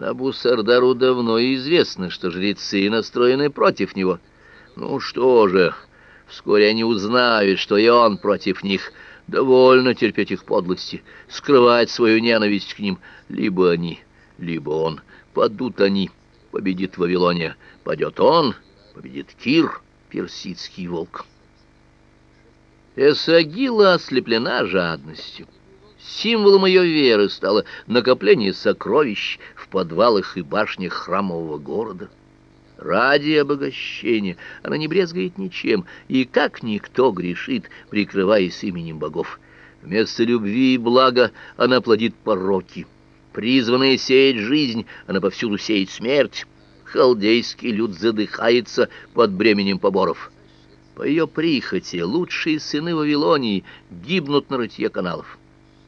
Набусардару давно известно, что жрецы настроены против него. Ну что же, вскоре они узнают, что и он против них. Довольно терпеть их подлости, скрывать свою ненависть к ним. Либо они, либо он. Падут они, победит Вавилония. Падет он, победит Кир, персидский волк. Эсагила ослеплена жадностью. Символом ее веры стало накопление сокровищ подвалах и башнях храмового города. Ради обогащения она не брезгает ничем, и как никто грешит, прикрываясь именем богов. Вместо любви и блага она плодит пороки. Призванная сеять жизнь, она повсюду сеет смерть. Халдейский люд задыхается под бременем поборов. По ее прихоти лучшие сыны Вавилонии гибнут на рытье каналов.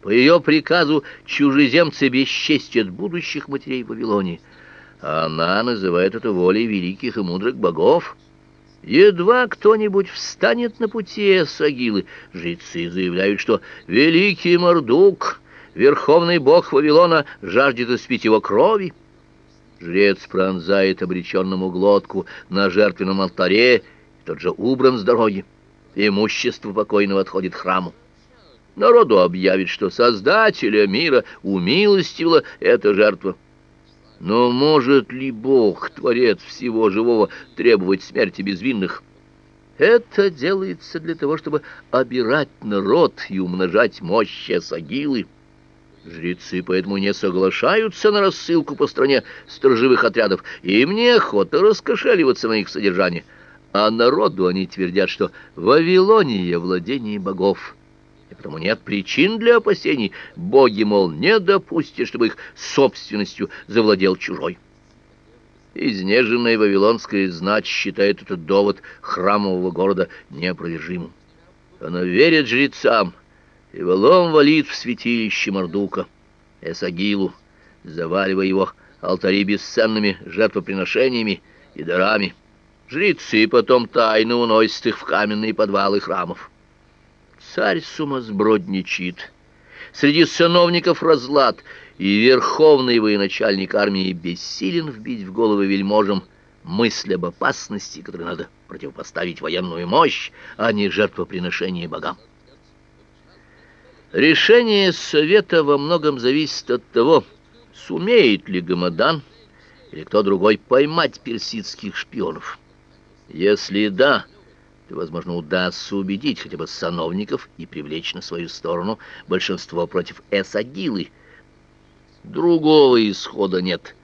По ее приказу чужеземцы бесчестят будущих матерей Вавилонии. А она называет это волей великих и мудрых богов. Едва кто-нибудь встанет на пути Эсагилы, жрецы заявляют, что великий Мордук, верховный бог Вавилона, жаждет испить его крови. Жрец пронзает обреченному глотку на жертвенном алтаре, тот же убран с дороги. Имущество покойного отходит храму. Народу объявит, что Создателя мира умилостивила эта жертва. Но может ли Бог, Творец всего живого, требовать смерти безвинных? Это делается для того, чтобы обирать народ и умножать мощь Сагилы. Жрецы поэтому не соглашаются на рассылку по стране сторожевых отрядов, им неохота раскошеливаться на их содержание. А народу они твердят, что Вавилония — владение богов и потому нет причин для опасений. Боги, мол, не допустят, чтобы их собственностью завладел чужой. Изнеженная вавилонская знать считает этот довод храмового города неопровержимым. Она верит жрецам, и валом валит в святилище Мордука, Эсагилу, заваливая его алтари бесценными жертвоприношениями и дарами. Жрецы потом тайно уносят их в каменные подвалы храмов. Царь сумасбродничает. Среди сановников разлад, и верховный военачальник армии бессилен вбить в головы вельможам мысль об опасности, которой надо противопоставить военную мощь, а не жертвоприношение богам. Решение совета во многом зависит от того, сумеет ли Гамадан или кто другой поймать персидских шпионов. Если да, то, возможно, удастся убедить хотя бы сановников и привлечь на свою сторону большинство против Эсагилы. Другого исхода нет,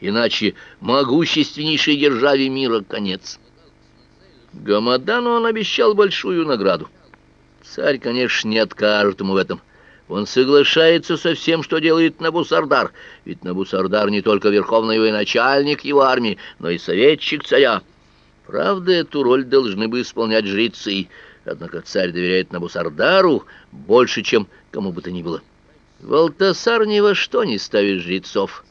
иначе могущественнейшей державе мира конец. Гамадану он обещал большую награду. Царь, конечно, не откажет ему в этом. Он соглашается со всем, что делает Набусардар, ведь Набусардар не только верховный военачальник его армии, но и советчик царя. Правда, эту роль должны бы исполнять жрецы, однако царь доверяет Набусардару больше, чем кому бы то ни было. Валтасар ни во что не ставит жрецов,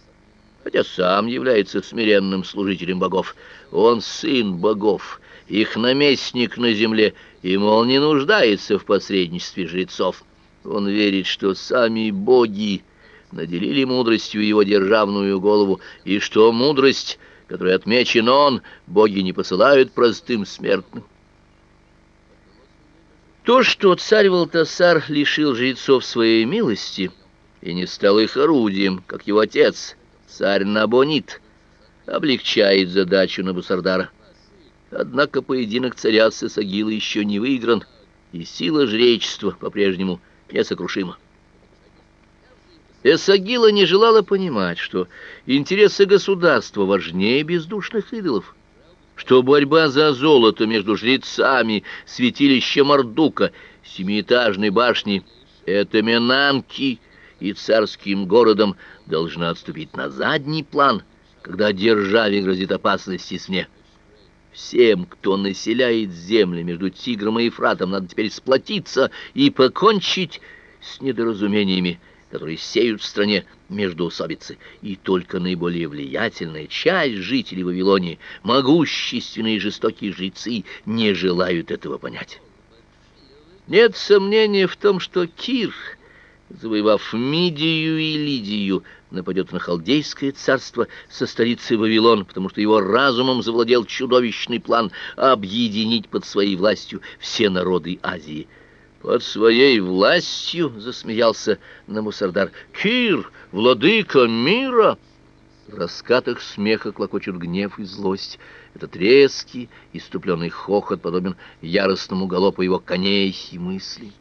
хотя сам является смиренным служителем богов. Он сын богов, их наместник на земле, и, мол, не нуждается в посредничестве жрецов. Он верит, что сами боги наделили мудростью его державную голову, и что мудрость — который отмечен он, боги не посылают простым смертным. То, что царь Валтасар лишил жрецов своей милости и не стал их орудием, как его отец, царь Набонит, облегчает задачу Набусардара. Однако поединок царя с Исагилой еще не выигран, и сила жречества по-прежнему несокрушима. Эсагила не желала понимать, что интересы государства важнее бездушных идолов, что борьба за золото между жрецами святилища Мордука, семиэтажной башни Этаминанки и царским городом должна отступить на задний план, когда державе грозит опасность извне. Всем, кто населяет земли между Тигром и Ефратом, надо теперь сплотиться и покончить с недоразумениями, которые сеют в стране междоусобицы, и только наиболее влиятельная часть жителей Вавилонии, могущественные и жестокие жрецы, не желают этого понять. Нет сомнения в том, что Кир, Завоевав Мидию и Лидию, нападет на Халдейское царство со столицей Вавилон, потому что его разумом завладел чудовищный план объединить под своей властью все народы Азии. «Под своей властью?» — засмеялся Намусардар. «Кир, владыка мира!» В раскатах смеха клокочут гнев и злость. Этот резкий, иступленный хохот подобен яростному галопу его коней и мыслей.